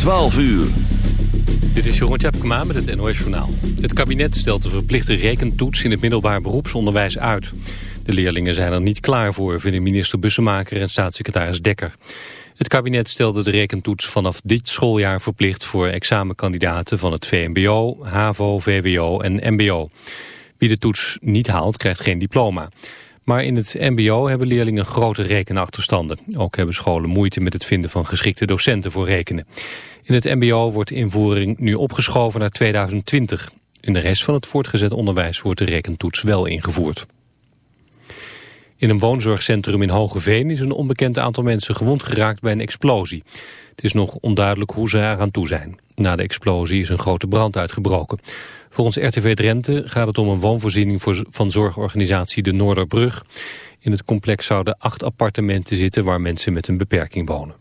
12 uur. Dit is Jeroen Tjepkema met het NOS Journaal. Het kabinet stelt de verplichte rekentoets in het middelbaar beroepsonderwijs uit. De leerlingen zijn er niet klaar voor, vinden minister Bussemaker en staatssecretaris Dekker. Het kabinet stelde de rekentoets vanaf dit schooljaar verplicht voor examenkandidaten van het VMBO, HAVO, VWO en MBO. Wie de toets niet haalt, krijgt geen diploma. Maar in het mbo hebben leerlingen grote rekenachterstanden. Ook hebben scholen moeite met het vinden van geschikte docenten voor rekenen. In het mbo wordt de invoering nu opgeschoven naar 2020. In de rest van het voortgezet onderwijs wordt de rekentoets wel ingevoerd. In een woonzorgcentrum in Hogeveen is een onbekend aantal mensen gewond geraakt bij een explosie. Het is nog onduidelijk hoe ze eraan toe zijn. Na de explosie is een grote brand uitgebroken. Volgens RTV Drenthe gaat het om een woonvoorziening van zorgorganisatie De Noorderbrug. In het complex zouden acht appartementen zitten waar mensen met een beperking wonen.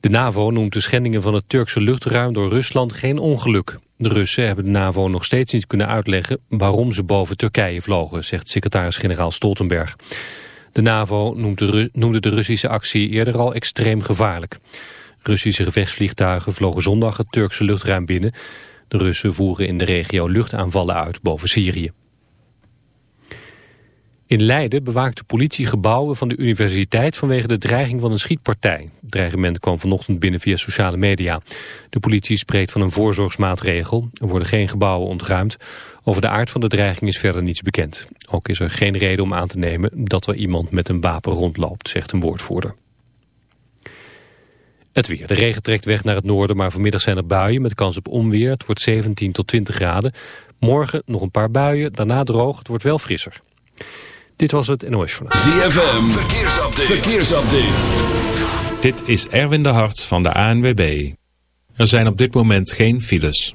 De NAVO noemt de schendingen van het Turkse luchtruim door Rusland geen ongeluk. De Russen hebben de NAVO nog steeds niet kunnen uitleggen waarom ze boven Turkije vlogen, zegt secretaris-generaal Stoltenberg. De NAVO noemde de Russische actie eerder al extreem gevaarlijk. Russische gevechtsvliegtuigen vlogen zondag het Turkse luchtruim binnen. De Russen voeren in de regio luchtaanvallen uit boven Syrië. In Leiden bewaakt de politie gebouwen van de universiteit vanwege de dreiging van een schietpartij. Het dreigement kwam vanochtend binnen via sociale media. De politie spreekt van een voorzorgsmaatregel. Er worden geen gebouwen ontruimd. Over de aard van de dreiging is verder niets bekend. Ook is er geen reden om aan te nemen dat er iemand met een wapen rondloopt, zegt een woordvoerder. Het weer. De regen trekt weg naar het noorden, maar vanmiddag zijn er buien met kans op onweer. Het wordt 17 tot 20 graden. Morgen nog een paar buien, daarna droog. Het wordt wel frisser. Dit was het NOS Journaal. ZFM. Verkeersupdate. Verkeersupdate. Dit is Erwin de Hart van de ANWB. Er zijn op dit moment geen files.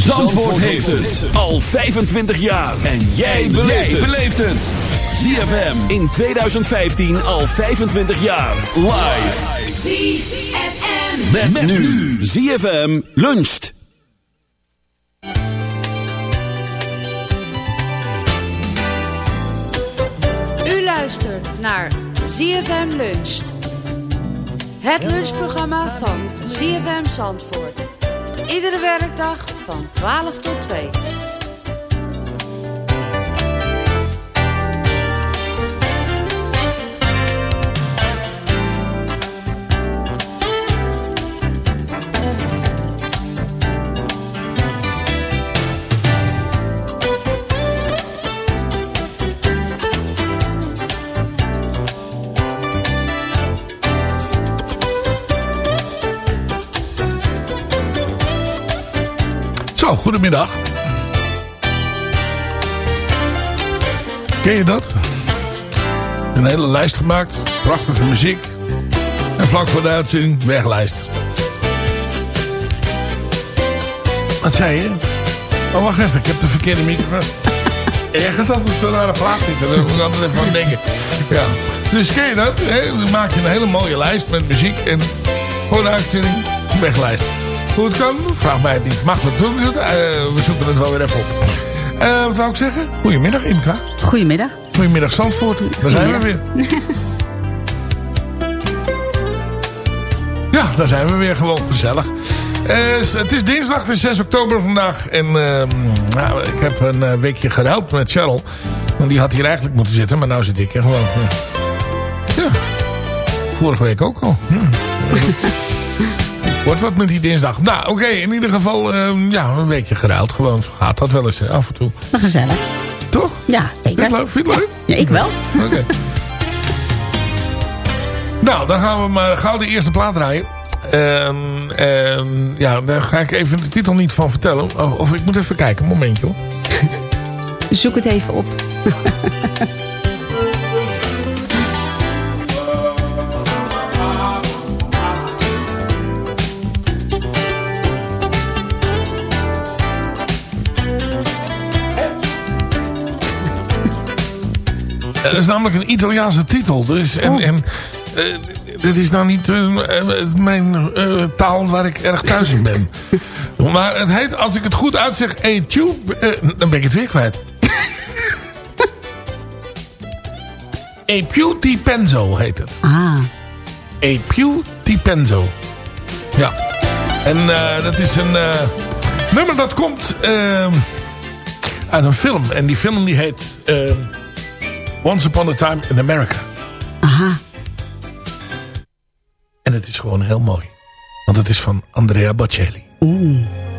Zandvoort heeft het al 25 jaar. En jij beleeft het. ZFM in 2015 al 25 jaar. Live. ZFM. Met, nu. ZFM luncht. U luistert naar ZFM luncht. Het lunchprogramma van ZFM Zandvoort. Iedere werkdag van 12 tot 2. Zo, goedemiddag. Ken je dat? Een hele lijst gemaakt. Prachtige muziek. En vlak voor de uitzending weglijst. Wat zei je? Oh, wacht even. Ik heb de verkeerde microfoon. Ergens dat we zo naar de plaats zitten. Daar moet ik altijd even aan denken. Ja. Dus ken je dat? Dan maak je een hele mooie lijst met muziek en voor de uitzending weglijst. Hoe het kan, vraag mij het niet. Mag het doen? Uh, we zoeken het wel weer even op. Uh, wat wou ik zeggen? Goedemiddag Imka. Goedemiddag. Goedemiddag Zandvoort. Daar zijn we weer. ja, daar zijn we weer gewoon gezellig. Uh, het is dinsdag, het is 6 oktober vandaag. En uh, nou, ik heb een weekje geruild met Cheryl. Want die had hier eigenlijk moeten zitten, maar nou zit ik hier gewoon. Ja. ja. Vorige week ook al. Hm. Wordt wat met die dinsdag. Nou, oké, in ieder geval uh, ja, een weekje geruild. Gewoon gaat dat wel eens af en toe. Maar gezellig. Toch? Ja, zeker. Vind je het leuk? Ja, ik wel. Oké. nou, dan gaan we maar gauw de eerste plaat draaien. En, en ja, daar ga ik even de titel niet van vertellen. Of, of ik moet even kijken, een momentje hoor. Zoek het even op. dat is namelijk een Italiaanse titel. Dus, en, oh. en uh, dit is nou niet uh, mijn uh, taal waar ik erg thuis in ben. maar het heet, als ik het goed uitzeg, E-Tube, dan ben ik het weer kwijt. E più ti penso heet het. Ah. E più ti penso. Ja. En dat is een nummer dat komt uit een film. En die film die heet... Once Upon a Time in America. Aha. En het is gewoon heel mooi. Want het is van Andrea Bocelli. Oeh.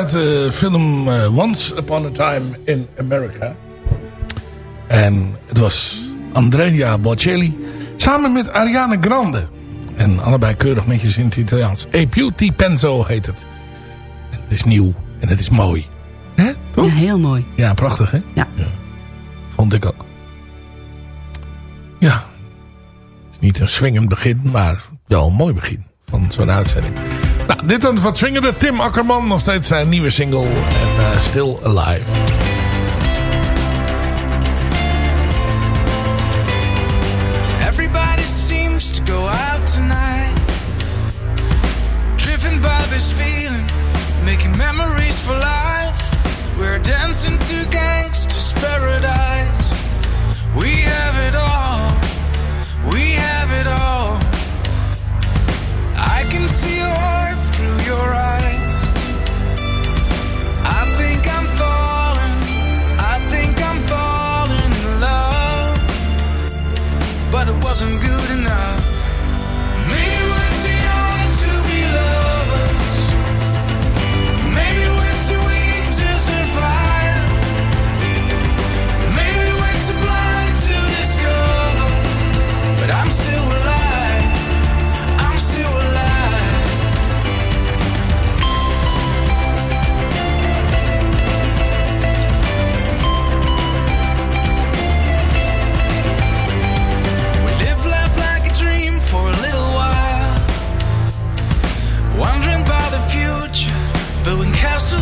Uit de film eh, Once Upon a Time in America. En het was Andrea Bocelli samen met Ariana Grande. En allebei keurig netjes in het Italiaans. E ti penso heet het. En het is nieuw en het is mooi. Hè? Toch? Ja, heel mooi. Ja, prachtig hè? Ja. Vond ik ook. Ja. Het is niet een swingend begin, maar wel een mooi begin van zo'n uitzending. Nou, dit dan wat swingende. Tim Akkerman, nog steeds zijn nieuwe single. En eh, Still Alive. Everybody seems to go out tonight. Driven by this feeling, making memories for life. We're dancing to gangsters' paradise. We have it all, we have it all. I can see your but it wasn't good enough.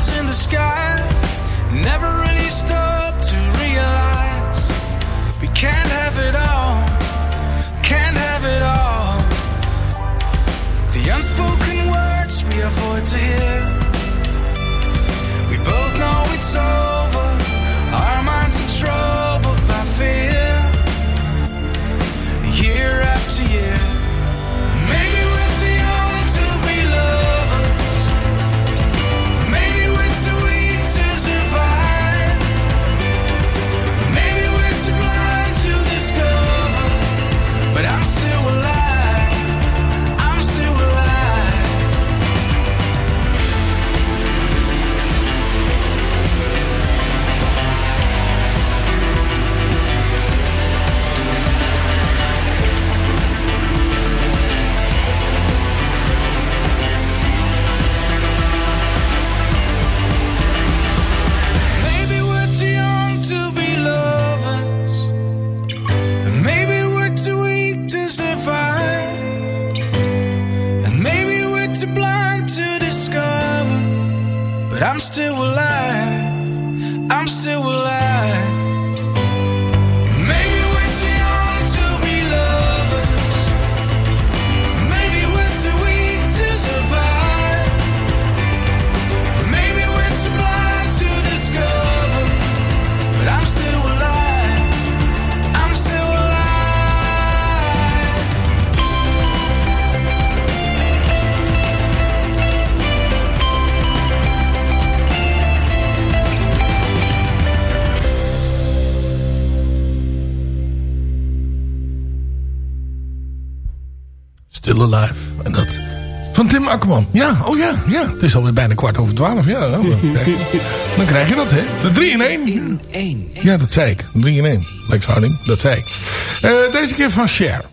In the sky. Never Ja, oh ja, ja. Het is alweer bijna kwart over twaalf. Ja, oh, dan, krijg je, dan krijg je dat, hè. De 3 in 1. In één. Ja, dat zei ik. 3 in 1. Lex Harding, dat zei ik. Eh, deze keer van Cher.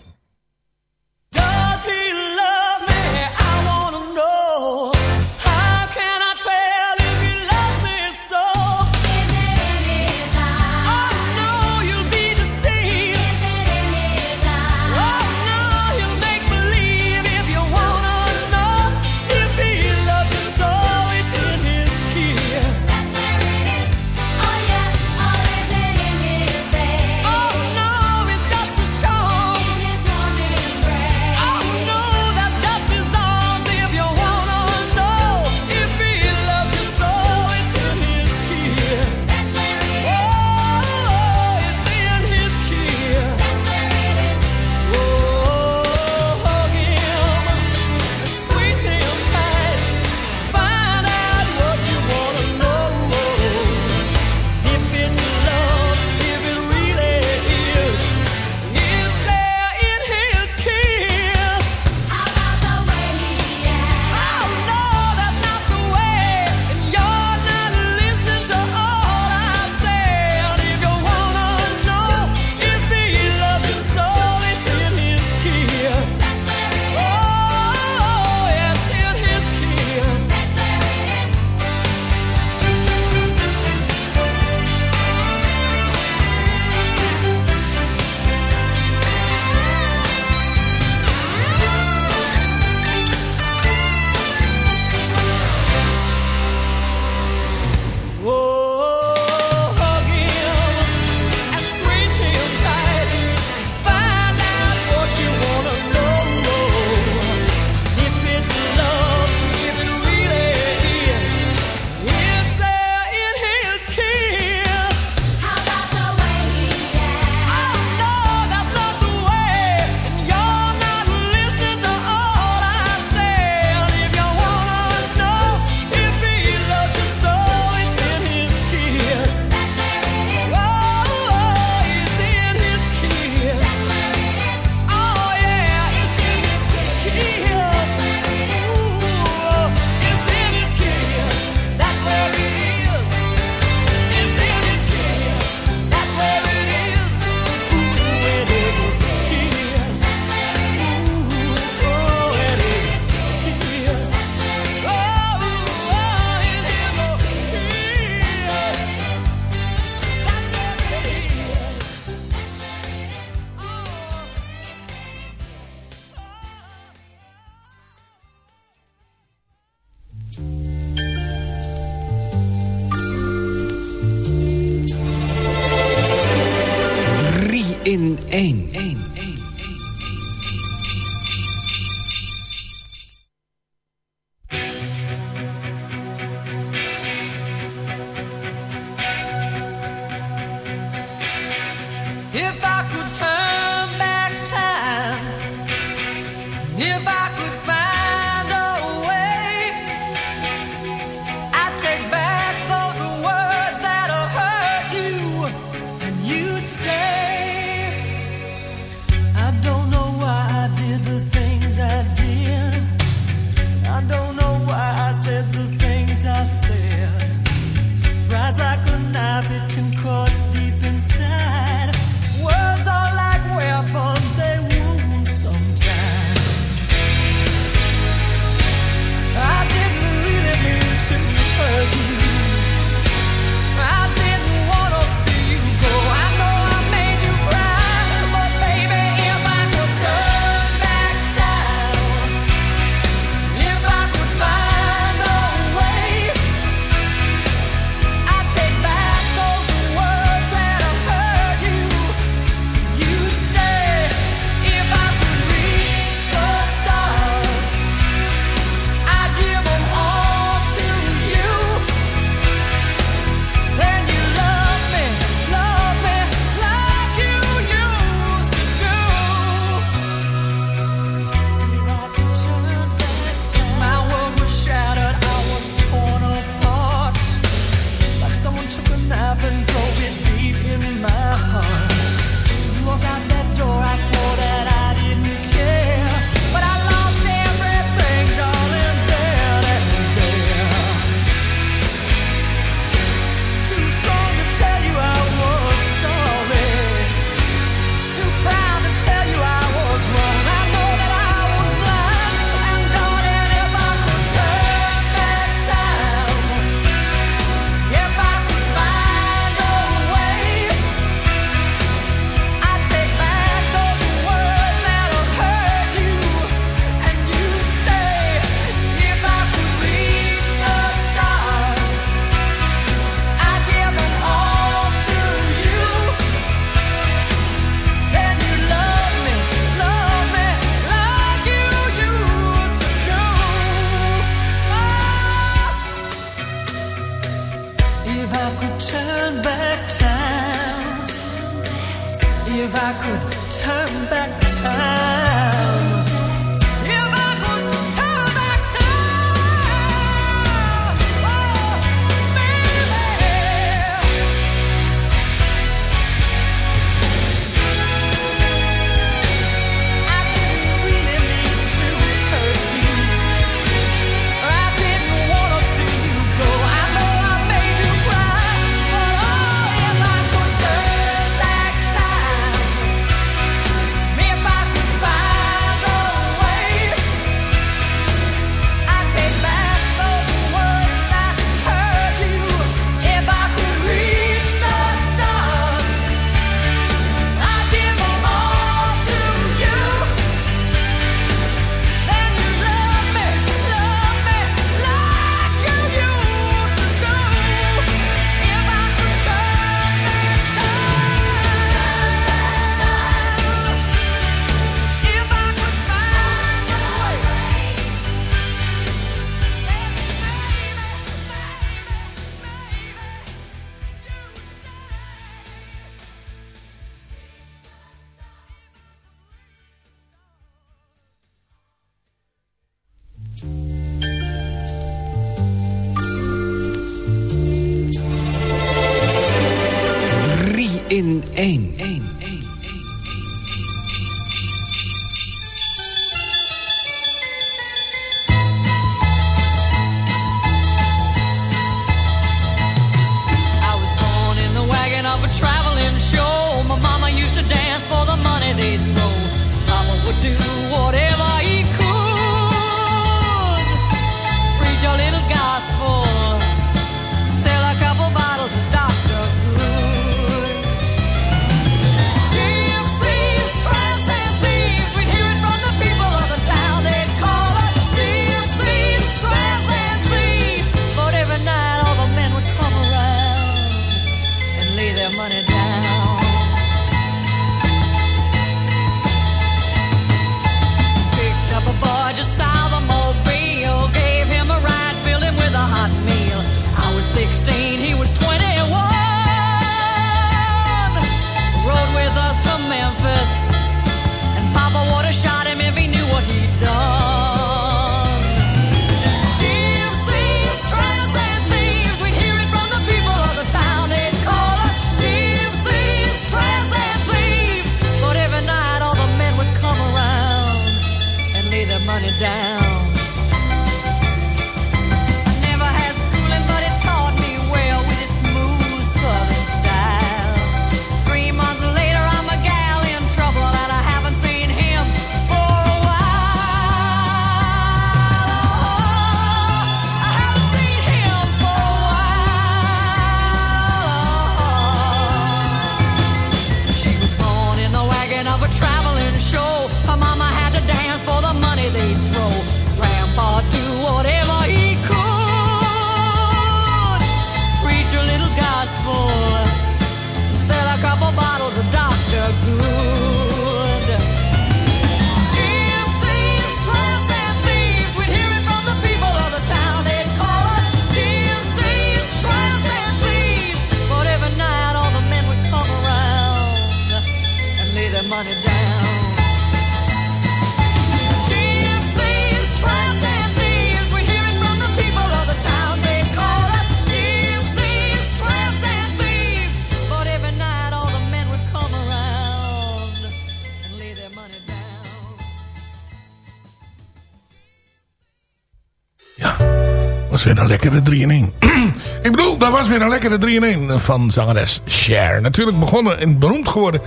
Weer een lekkere 3 in 1. Ik bedoel, dat was weer een lekkere 3 in 1 van zangeres Cher. Natuurlijk begonnen en beroemd geworden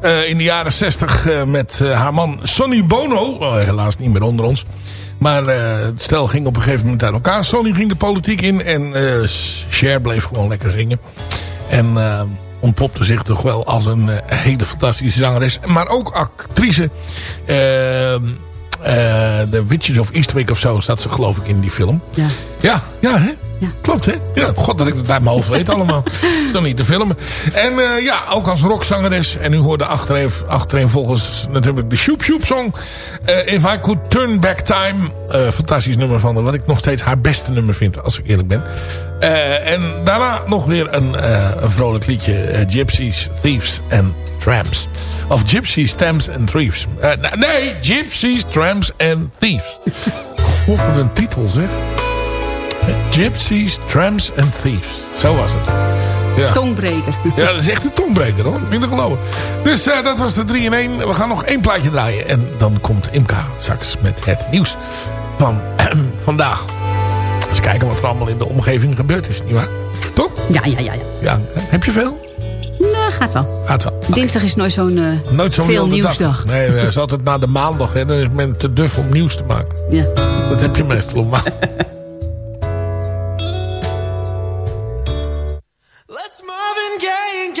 eh, in de jaren 60 eh, met eh, haar man Sonny Bono. Oh, helaas niet meer onder ons. Maar eh, het stel ging op een gegeven moment uit elkaar. Sonny ging de politiek in en eh, Cher bleef gewoon lekker zingen. En eh, ontpopte zich toch wel als een eh, hele fantastische zangeres. Maar ook actrice. Eh, The Witches of Eastwick of zo staat ze geloof ik in die film. Ja. Ja, ja, hè? Klopt, hè? Ja, god dat ik dat uit mijn hoofd weet allemaal. is nog niet te filmen. En eh, ja, ook als rockzangeres. En u hoorde achterin, achterin volgens natuurlijk de Shoop Shoop song. eh, If I Could Turn Back Time. Eh, fantastisch nummer van haar. Wat ik nog steeds haar beste nummer vind, als ik eerlijk ben. En daarna nog weer een, een vrolijk liedje. Gypsies, Thieves and Tramps. Of Gypsies, Tramps and Thieves. Nee, Gypsies, Tramps and Thieves. Wat een titel zeg. Gypsies, Tramps and Thieves. Zo was het. Ja. Tongbreker. Ja, dat is echt een tongbreker hoor. Te geloven. Dus eh, dat was de 3 in 1. We gaan nog één plaatje draaien. En dan komt Imka straks met het nieuws van vandaag. Eens kijken wat er allemaal in de omgeving gebeurd is. Nietwaar? Toch? Ja, ja, ja. ja. Ja. Heb je veel? Nou, gaat wel. Gaat wel. Dinsdag is nooit zo'n eh, Nooit veel nieuwsdag. dag. Nee, het is altijd na de maandag. Hè. Dan is men te duf om nieuws te maken. Ja. Dat heb je meestal op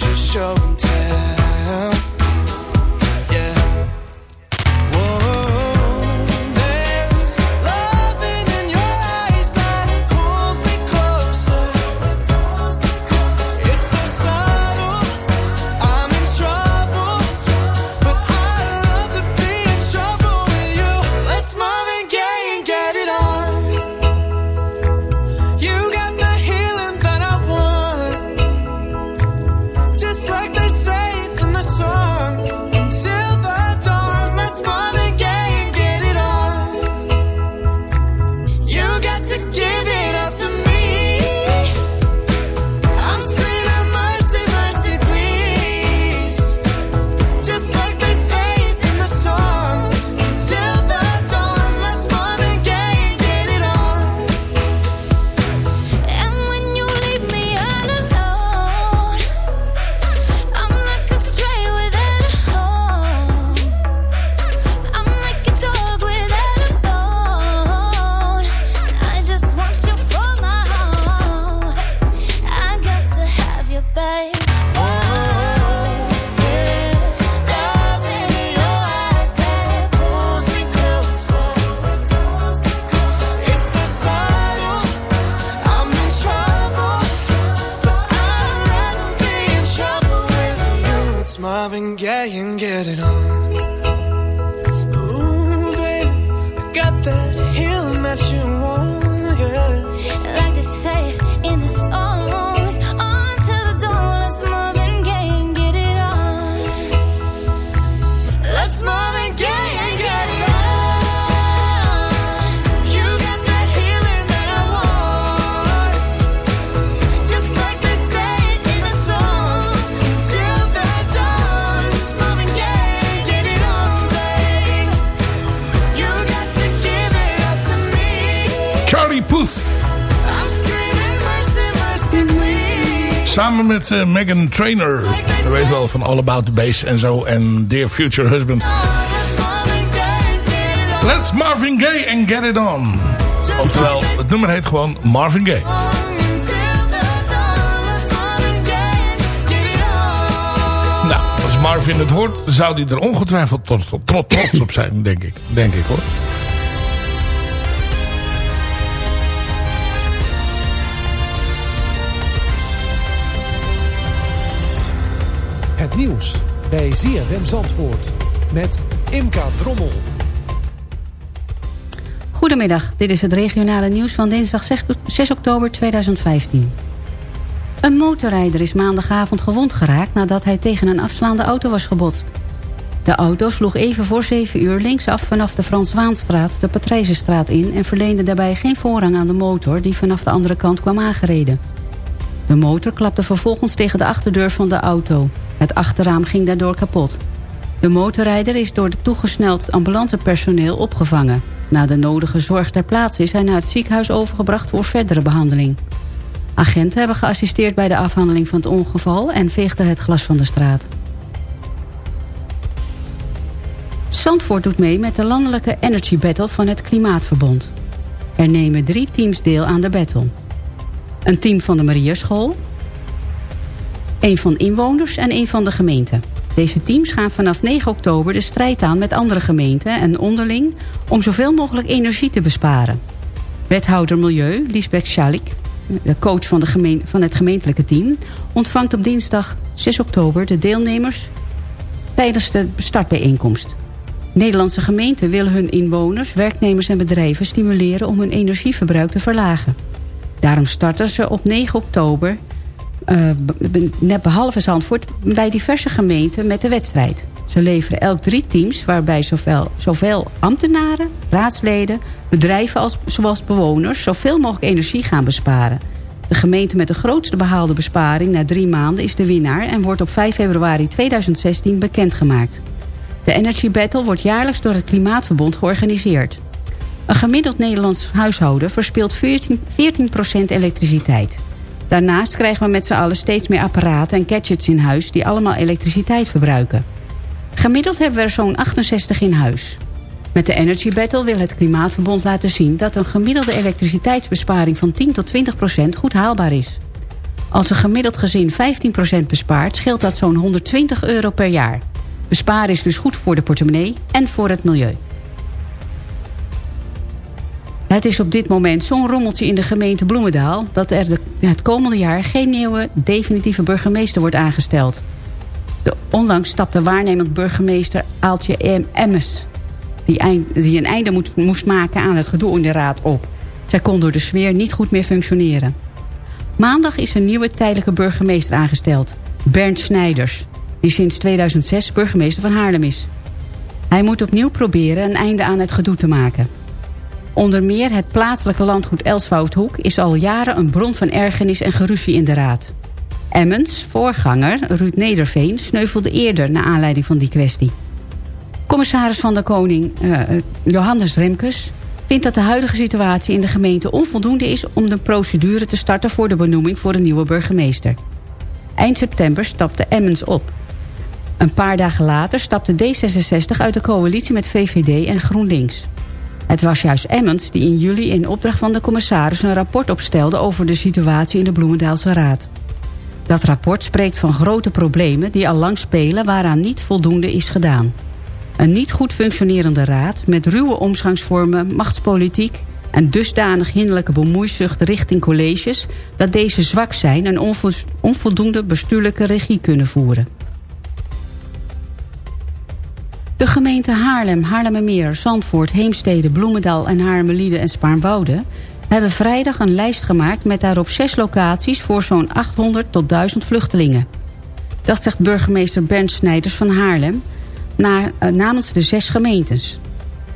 伸手 Samen met eh, Megan Trainor. Je weet wel van All About the Bass en zo. En Dear Future Husband. Let's Marvin Gaye and get it on. Oftewel, het nummer heet gewoon Marvin Gaye. Nou, als Marvin het hoort, zou hij er ongetwijfeld trots, trots op zijn, denk ik. Denk ik hoor. Het nieuws bij ZFM Zandvoort met Imka Drommel. Goedemiddag, dit is het regionale nieuws van dinsdag 6, 6 oktober 2015. Een motorrijder is maandagavond gewond geraakt nadat hij tegen een afslaande auto was gebotst. De auto sloeg even voor 7 uur linksaf vanaf de Frans Waanstraat de Patrijzenstraat in... en verleende daarbij geen voorrang aan de motor die vanaf de andere kant kwam aangereden. De motor klapte vervolgens tegen de achterdeur van de auto. Het achterraam ging daardoor kapot. De motorrijder is door het toegesneld ambulancepersoneel opgevangen. Na de nodige zorg ter plaatse is hij naar het ziekenhuis overgebracht voor verdere behandeling. Agenten hebben geassisteerd bij de afhandeling van het ongeval en veegden het glas van de straat. Zandvoort doet mee met de landelijke Energy Battle van het Klimaatverbond. Er nemen drie teams deel aan de battle. Een team van de Marierschool, een van inwoners en een van de gemeente. Deze teams gaan vanaf 9 oktober de strijd aan met andere gemeenten en onderling... om zoveel mogelijk energie te besparen. Wethouder Milieu, Liesbeth Schalik, de coach van, de van het gemeentelijke team... ontvangt op dinsdag 6 oktober de deelnemers tijdens de startbijeenkomst. Nederlandse gemeenten willen hun inwoners, werknemers en bedrijven stimuleren om hun energieverbruik te verlagen. Daarom starten ze op 9 oktober, net behalve Zandvoort, bij diverse gemeenten met de wedstrijd. Ze leveren elk drie teams waarbij zowel, ambtenaren, raadsleden, bedrijven als, zoals bewoners zoveel mogelijk energie gaan besparen. De gemeente met de grootste behaalde besparing na drie maanden is de winnaar en wordt op 5 februari 2016 bekendgemaakt. De Energy Battle wordt jaarlijks door het Klimaatverbond georganiseerd. Een gemiddeld Nederlands huishouden verspilt 14, 14% elektriciteit. Daarnaast krijgen we met z'n allen steeds meer apparaten en gadgets in huis... die allemaal elektriciteit verbruiken. Gemiddeld hebben we er zo'n 68 in huis. Met de Energy Battle wil het Klimaatverbond laten zien... dat een gemiddelde elektriciteitsbesparing van 10 tot 20% goed haalbaar is. Als een gemiddeld gezin 15% bespaart... scheelt dat zo'n 120 euro per jaar. Besparen is dus goed voor de portemonnee en voor het milieu. Het is op dit moment zo'n rommeltje in de gemeente Bloemendaal... dat er de, het komende jaar geen nieuwe definitieve burgemeester wordt aangesteld. De onlangs stapte waarnemend burgemeester Aaltje Emmes... Die, eind, die een einde moet, moest maken aan het gedoe in de raad op. Zij kon door de sfeer niet goed meer functioneren. Maandag is een nieuwe tijdelijke burgemeester aangesteld. Bernd Snijders, die sinds 2006 burgemeester van Haarlem is. Hij moet opnieuw proberen een einde aan het gedoe te maken. Onder meer het plaatselijke landgoed Elswoudhoek is al jaren een bron van ergernis en geruzie in de raad. Emmens, voorganger Ruud Nederveen, sneuvelde eerder naar aanleiding van die kwestie. Commissaris van de Koning uh, Johannes Remkes vindt dat de huidige situatie in de gemeente onvoldoende is om de procedure te starten voor de benoeming voor een nieuwe burgemeester. Eind september stapte Emmens op. Een paar dagen later stapte D66 uit de coalitie met VVD en GroenLinks. Het was juist Emmons die in juli in opdracht van de commissaris... een rapport opstelde over de situatie in de Bloemendaalse Raad. Dat rapport spreekt van grote problemen die al lang spelen... waaraan niet voldoende is gedaan. Een niet goed functionerende raad met ruwe omgangsvormen, machtspolitiek... en dusdanig hinderlijke bemoeizucht richting colleges... dat deze zwak zijn en onvoldoende bestuurlijke regie kunnen voeren. De gemeenten Haarlem, Haarlemmermeer, Zandvoort, Heemstede, Bloemendaal en Haarlemmerliede en Spaarnwoude hebben vrijdag een lijst gemaakt met daarop zes locaties voor zo'n 800 tot 1000 vluchtelingen. Dat zegt burgemeester Bernd Snijders van Haarlem naar, uh, namens de zes gemeentes.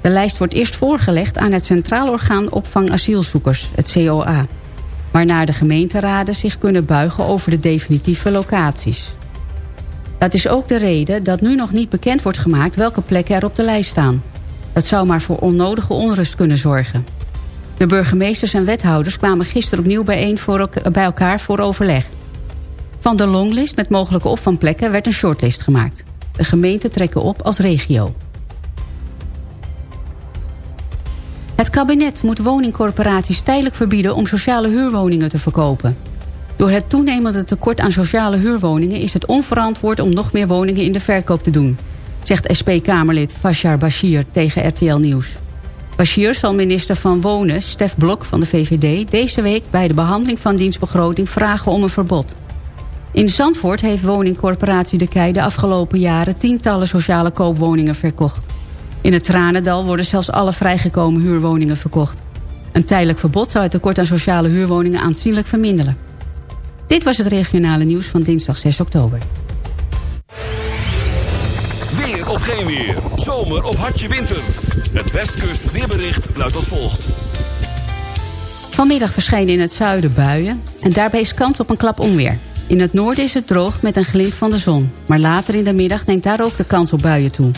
De lijst wordt eerst voorgelegd aan het Centraal Orgaan Opvang Asielzoekers, het COA. Waarna de gemeenteraden zich kunnen buigen over de definitieve locaties. Dat is ook de reden dat nu nog niet bekend wordt gemaakt welke plekken er op de lijst staan. Dat zou maar voor onnodige onrust kunnen zorgen. De burgemeesters en wethouders kwamen gisteren opnieuw bijeen voor, bij elkaar voor overleg. Van de longlist met mogelijke opvangplekken werd een shortlist gemaakt. De gemeenten trekken op als regio. Het kabinet moet woningcorporaties tijdelijk verbieden om sociale huurwoningen te verkopen. Door het toenemende tekort aan sociale huurwoningen... is het onverantwoord om nog meer woningen in de verkoop te doen... zegt SP-Kamerlid Fashar Bashir tegen RTL Nieuws. Bashir zal minister van Wonen, Stef Blok van de VVD... deze week bij de behandeling van dienstbegroting vragen om een verbod. In Zandvoort heeft woningcorporatie De Kei de afgelopen jaren... tientallen sociale koopwoningen verkocht. In het Tranendal worden zelfs alle vrijgekomen huurwoningen verkocht. Een tijdelijk verbod zou het tekort aan sociale huurwoningen aanzienlijk verminderen. Dit was het regionale nieuws van dinsdag 6 oktober. Weer of geen weer. Zomer of hartje winter. Het Westkust weerbericht luidt als volgt. Vanmiddag verschijnen in het zuiden buien en daarbij is kans op een klap onweer. In het noorden is het droog met een glimp van de zon. Maar later in de middag neemt daar ook de kans op buien toe.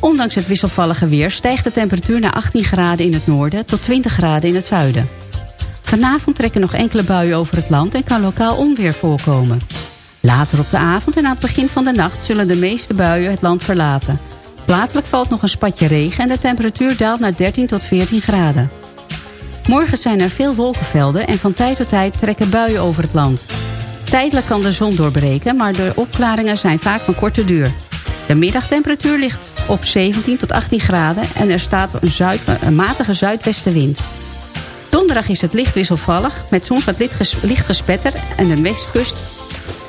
Ondanks het wisselvallige weer stijgt de temperatuur naar 18 graden in het noorden tot 20 graden in het zuiden. Vanavond trekken nog enkele buien over het land en kan lokaal onweer voorkomen. Later op de avond en aan het begin van de nacht zullen de meeste buien het land verlaten. Plaatselijk valt nog een spatje regen en de temperatuur daalt naar 13 tot 14 graden. Morgen zijn er veel wolkenvelden en van tijd tot tijd trekken buien over het land. Tijdelijk kan de zon doorbreken, maar de opklaringen zijn vaak van korte duur. De middagtemperatuur ligt op 17 tot 18 graden en er staat een, een matige zuidwestenwind. Donderdag is het licht wisselvallig met soms wat licht ges- licht gespetter en de westkust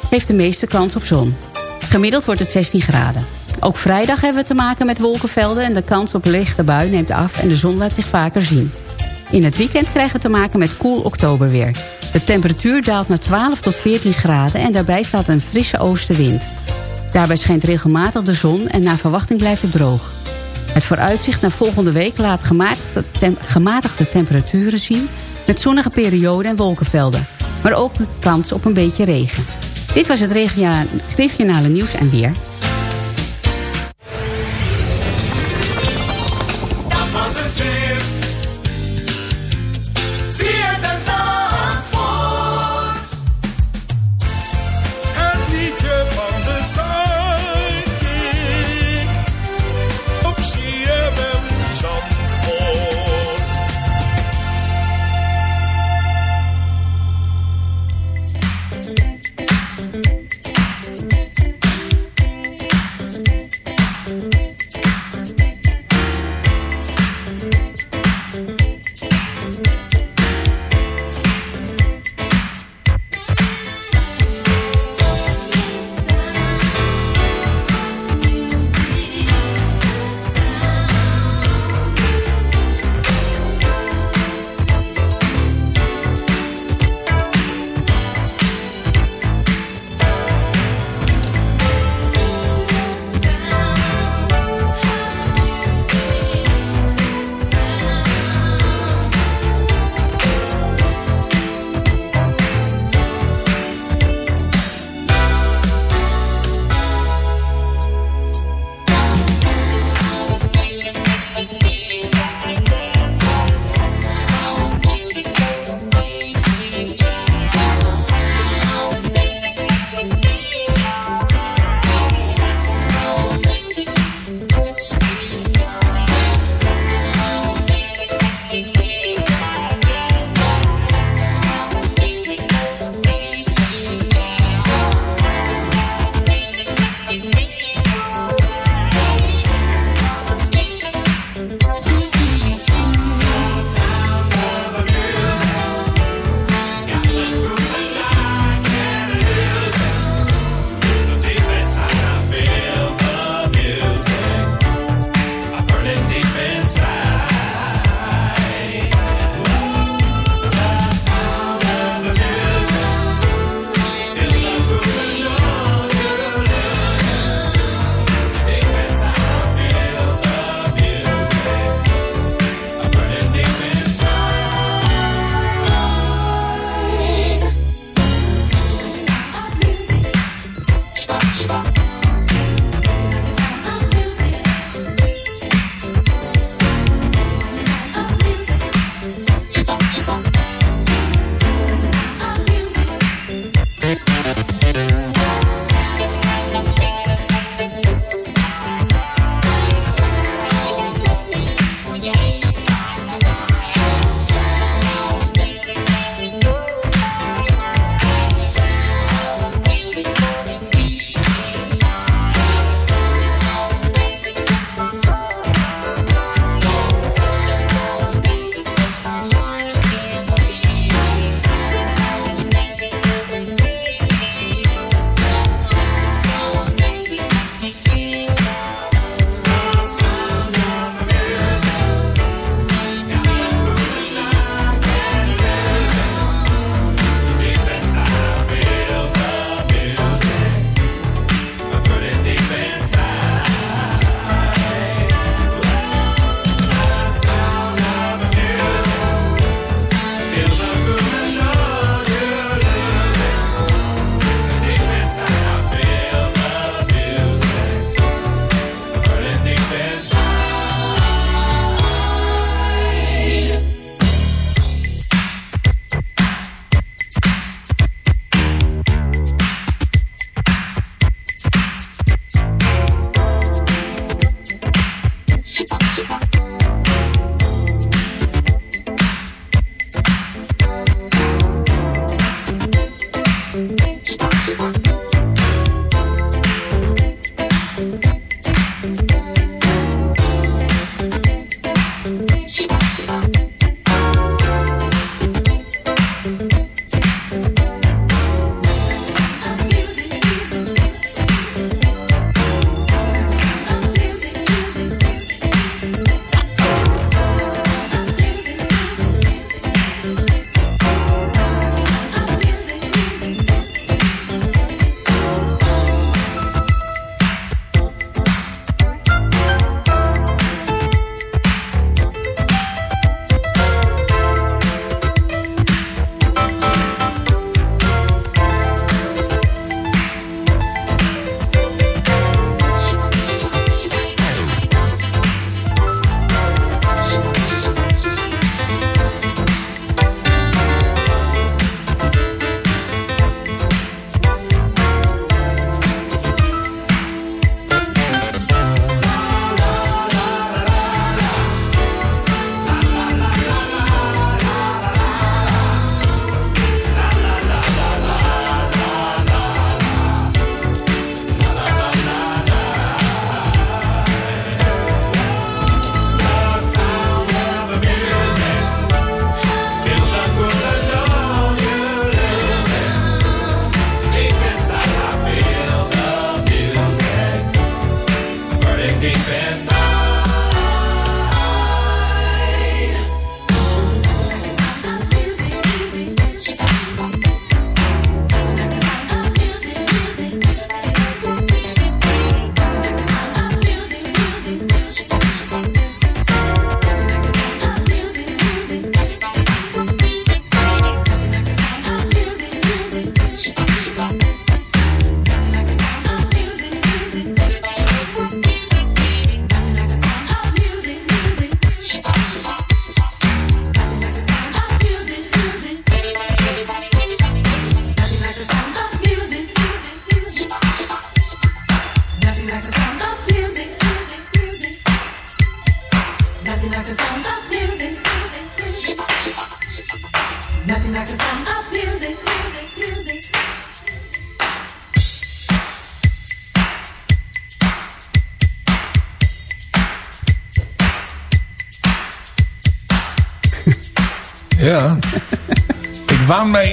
heeft de meeste kans op zon. Gemiddeld wordt het 16 graden. Ook vrijdag hebben we te maken met wolkenvelden en de kans op lichte bui neemt af en de zon laat zich vaker zien. In het weekend krijgen we te maken met koel oktoberweer. De temperatuur daalt naar 12 tot 14 graden en daarbij staat een frisse oostenwind. Daarbij schijnt regelmatig de zon en naar verwachting blijft het droog. Het vooruitzicht naar volgende week laat gematigde, tem- gematigde temperaturen zien... met zonnige perioden en wolkenvelden. Maar ook kans op een beetje regen. Dit was het regionale nieuws en weer.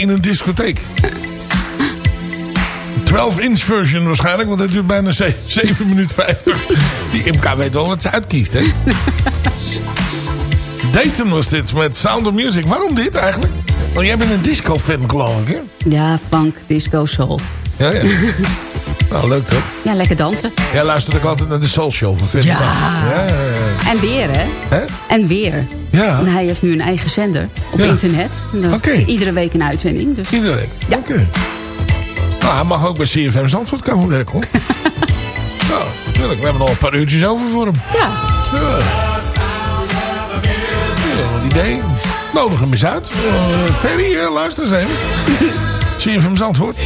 In een discotheek. 12-inch version waarschijnlijk, want het duurt bijna 7 minuten 50. Die MK weet wel wat ze uitkiest, hè? Dayton was dit met Sound of Music. Waarom dit eigenlijk? Want jij bent een disco-fan, geloof ik, hè? Ja, funk, disco, soul. Ja, ja. Nou, leuk toch? Ja, lekker dansen. Jij luistert ook altijd naar de Soul Show van Ja. Ja. En weer, hè? En weer. Ja. En hij heeft nu een eigen zender op Ja. internet. Oké. Iedere week een uitzending. Dus. Iedere week? Ja. Oké. Nou, hij mag ook bij CFM Zandvoort komen werken, hoor. nou, natuurlijk. We hebben nog een paar uurtjes over voor hem. Ja. Ja. Wat idee. Nodig hem eens uit. Uh, Ferry, luister eens even. CFM Zandvoort.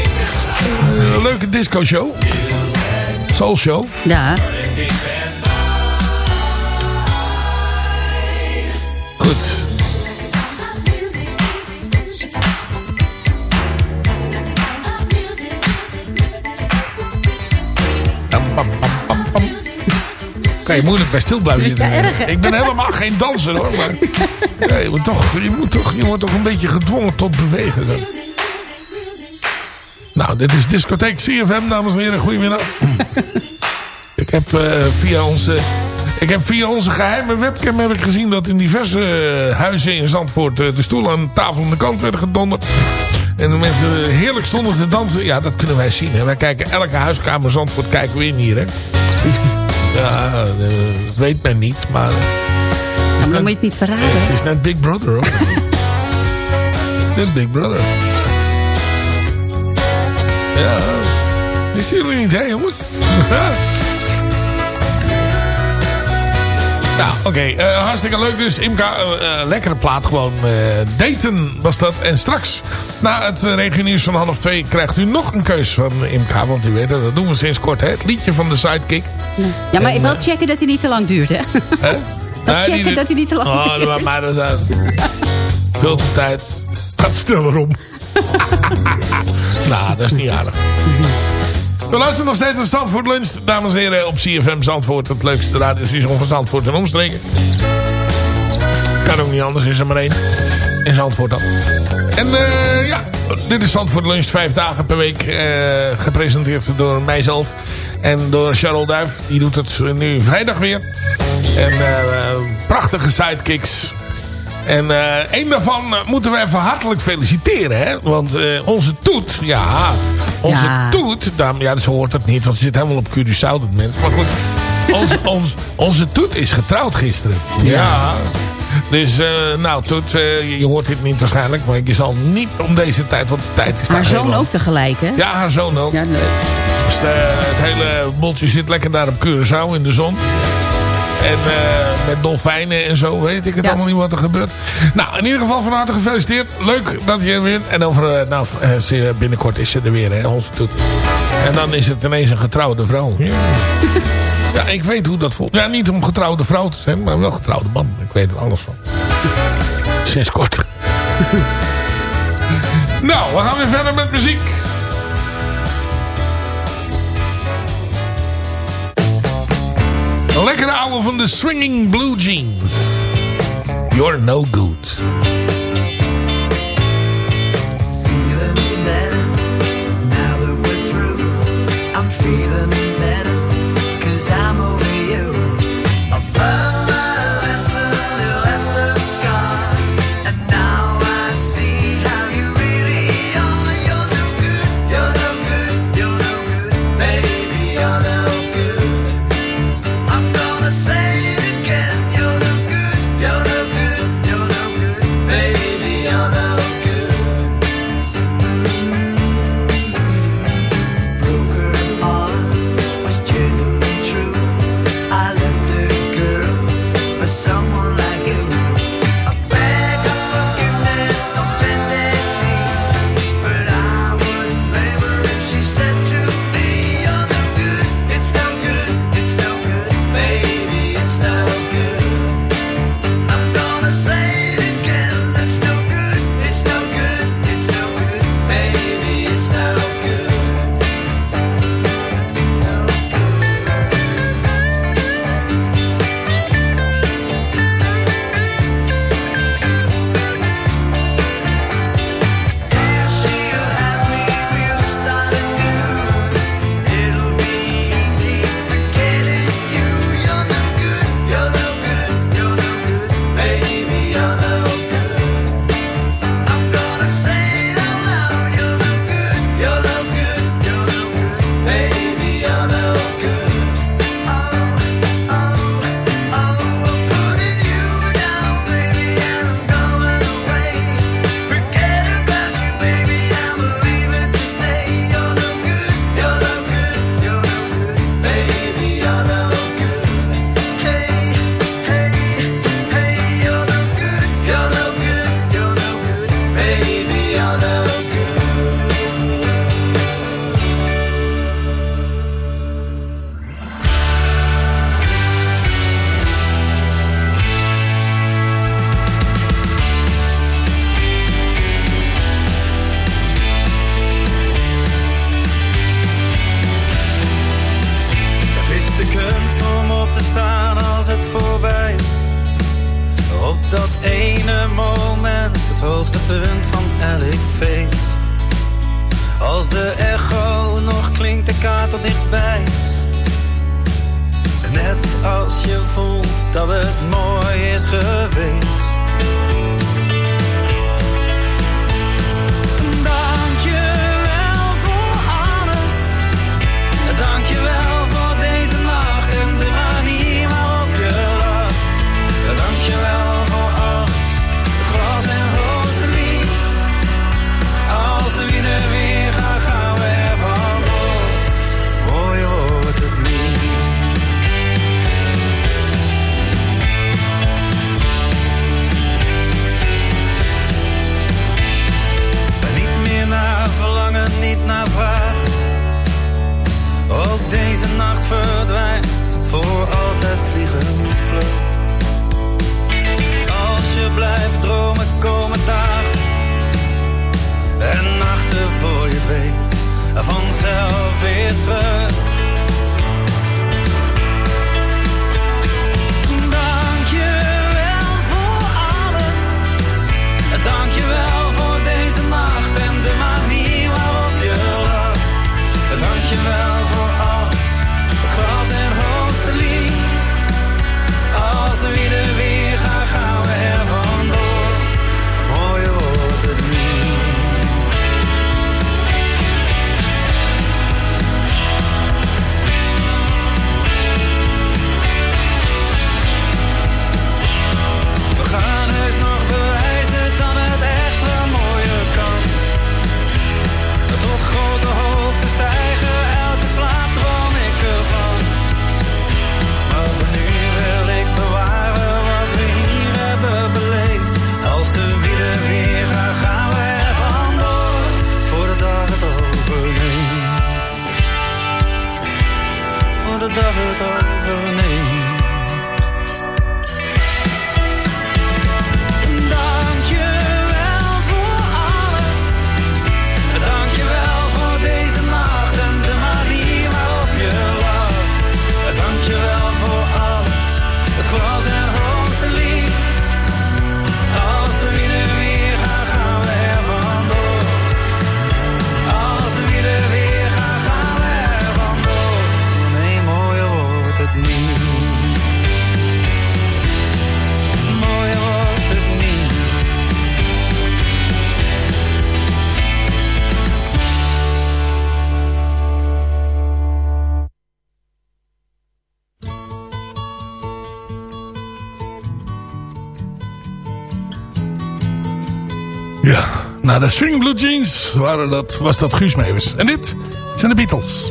Eh, een leuke disco show. Soul show. Ja. Goed. Kan je moeilijk bij stil blijven zitten. Ja, hè? Ik ben helemaal geen danser hoor. Maar ja, je, moet toch, je, moet toch, je wordt toch een beetje gedwongen tot bewegen. Zo. Nou, dit is discotheek CFM, dames en heren. Goedemiddag. ik heb eh, via onze... Ik heb via onze geheime webcam heb ik gezien dat in diverse eh, huizen in Zandvoort eh, de stoelen aan de tafel aan de kant werden gedonderd. En de mensen heerlijk stonden te dansen. Ja, dat kunnen wij zien. Hè. Wij kijken elke huiskamer Zandvoort kijken we in hier. Hè. Ja, dat weet men niet. Maar dan moet je het niet verraden. het is net Big Brother hoor. net Big Brother. Ja, is jullie niet hè jongens? Nou, oké. eh, hartstikke leuk dus. Imka, eh, eh, lekkere plaat gewoon. eh daten was dat. En straks, na het uh, regionieuws van half twee... krijgt u nog een keus van Imka. Want u weet dat, dat doen we sinds kort. Hè? Het liedje van de Sidekick. Ja, maar En, wel eh, checken dat hij niet te lang duurt, hè? Hè? Dat checken die- dat hij niet te lang Oh, duurt. maar, maar dat uh, veel te tijd. Gaat sneller om. nou, dat is niet aardig. We luisteren nog steeds naar Zandvoort Lunch. Dames en heren, op CFM Zandvoort. Het leukste radiostation van Zandvoort en omstreken. Kan ook niet anders, is er maar één. In Zandvoort dan. En eh, ja, dit is Zandvoort Lunch. Vijf dagen per week. eh, gepresenteerd door mijzelf. En door Charles Duif. Die doet het nu vrijdag weer. En eh, prachtige sidekicks. En eh een daarvan eh, moeten we even hartelijk feliciteren. Hè? Want eh, onze Toet, ja, onze Ja. Toet, dame, ja, ze hoort het niet, want ze zit helemaal op Curaçao, dat mens. Maar goed, onze, ons, onze Toet is getrouwd gisteren. Ja. Dus, nou Toet, je hoort dit niet waarschijnlijk, maar je zal niet om deze tijd, want de tijd is Haar zoon ook tegelijk, hè? Ja, haar zoon ook. Ja, leuk. Dus het hele boeltje zit lekker daar op Curaçao in de zon. En eh, met dolfijnen en zo, weet ik het Ja. allemaal niet wat er gebeurt. Nou, in ieder geval van harte gefeliciteerd. Leuk dat je er bent. En over, eh, nou, eh, ze- binnenkort is ze er weer, hè, onze toet. En dan is het ineens een getrouwde vrouw. Ja. ja, ik weet hoe dat voelt. Ja, niet om getrouwde vrouw te zijn, maar wel getrouwde man. Ik weet er alles van. Sinds kort. nou, we gaan weer verder met muziek. Lekkere ouwe van de Swinging Blue Jeans. You're no good. Feeling better, cause I'm over you. Na de String Blue Jeans waren dat, was dat Guus Meeuwis. En dit zijn de Beatles.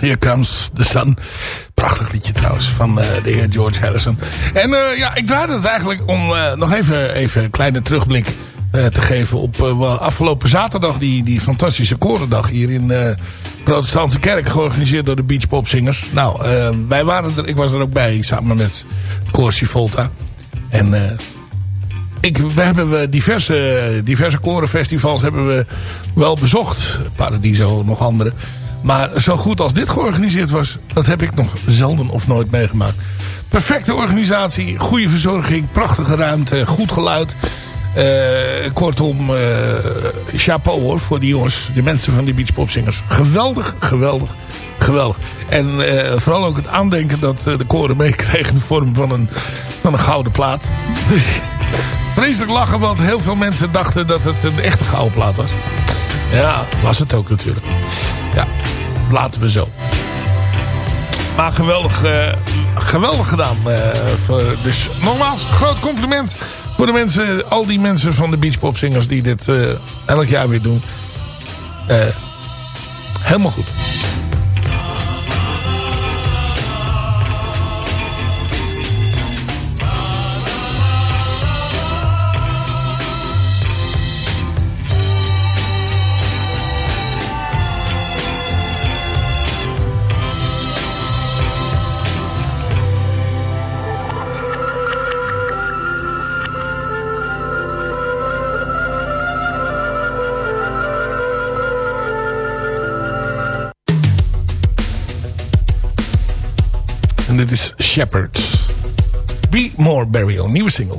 Here Comes the Sun. Prachtig liedje trouwens van eh, de heer George Harrison. En eh, ja, ik draaide het eigenlijk om eh, nog even, even een kleine terugblik te geven op afgelopen zaterdag. Die, die fantastische korendag hier in de protestantse kerk. Georganiseerd door de Beach Pop Zingers. Nou, wij waren er, ik was er ook bij samen met Corsi Volta. En ik, we hebben diverse, diverse korenfestivals hebben we wel bezocht. Paradiso, nog andere. Maar zo goed als dit georganiseerd was, dat heb ik nog zelden of nooit meegemaakt. Perfecte organisatie, goede verzorging, prachtige ruimte, goed geluid. Eh, kortom, eh, chapeau hoor voor die jongens, de mensen van die beachpopzingers. Geweldig, geweldig, geweldig. En eh, vooral ook het aandenken dat de koren meekregen in de vorm van een, van een gouden plaat. Vreselijk lachen, want heel veel mensen dachten dat het een echte gouden plaat was. Ja, was het ook natuurlijk. Ja, laten we zo. Maar geweldig, eh, geweldig gedaan. eh, voor, dus nogmaals, groot compliment voor de mensen, al die mensen van de beachpopzingers die dit eh, elk jaar weer doen. Helemaal goed. Dit is Shepherd. Be More Burial, nieuwe single.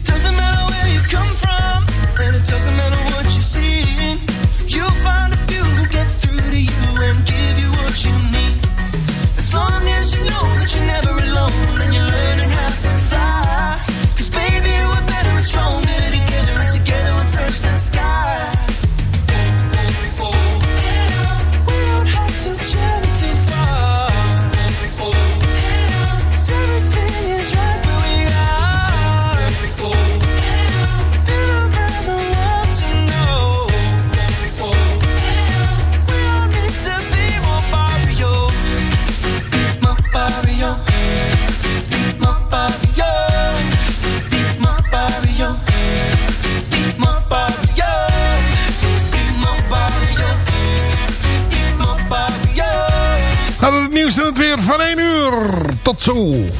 It doesn't matter where you come from, and it doesn't matter what you see. Tot